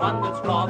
one that's.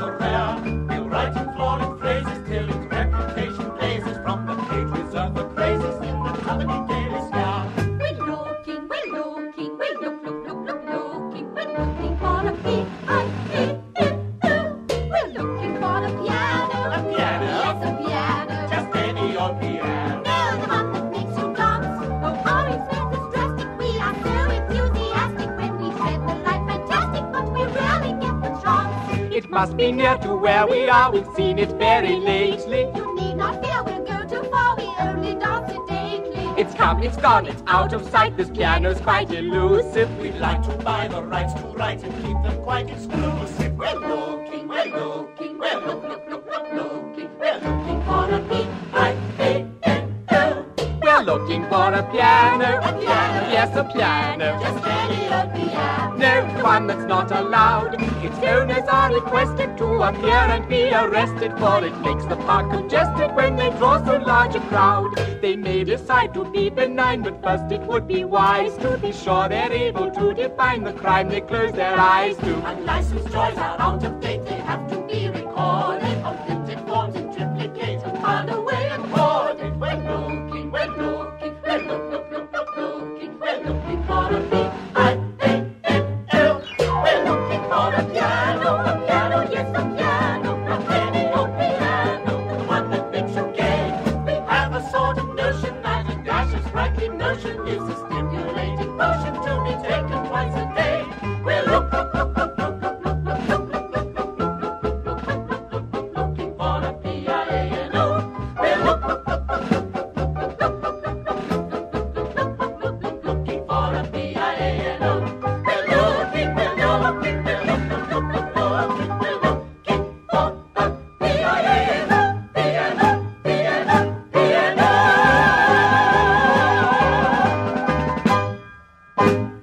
Must be near to where we are. We've seen it very lately. You need not fear, we'll go too far. We only dance it daily. It's come, it's gone, it's out of sight. This piano's quite elusive. We'd like to buy the rights to write and keep them quite exclusive. We're looking, we're looking, we're look, look, look, look, looking, we're looking for a P-I-A-N-O. We're looking for a piano. A piano. Yes, a piano. Just that's not allowed. Its owners are requested to appear and be arrested, for it makes the park congested when they draw so large a crowd. They may decide to be benign, but first it would be wise to be sure they're able to define the crime they close their eyes to. Unlicensed toys are Like notion is this. Bye.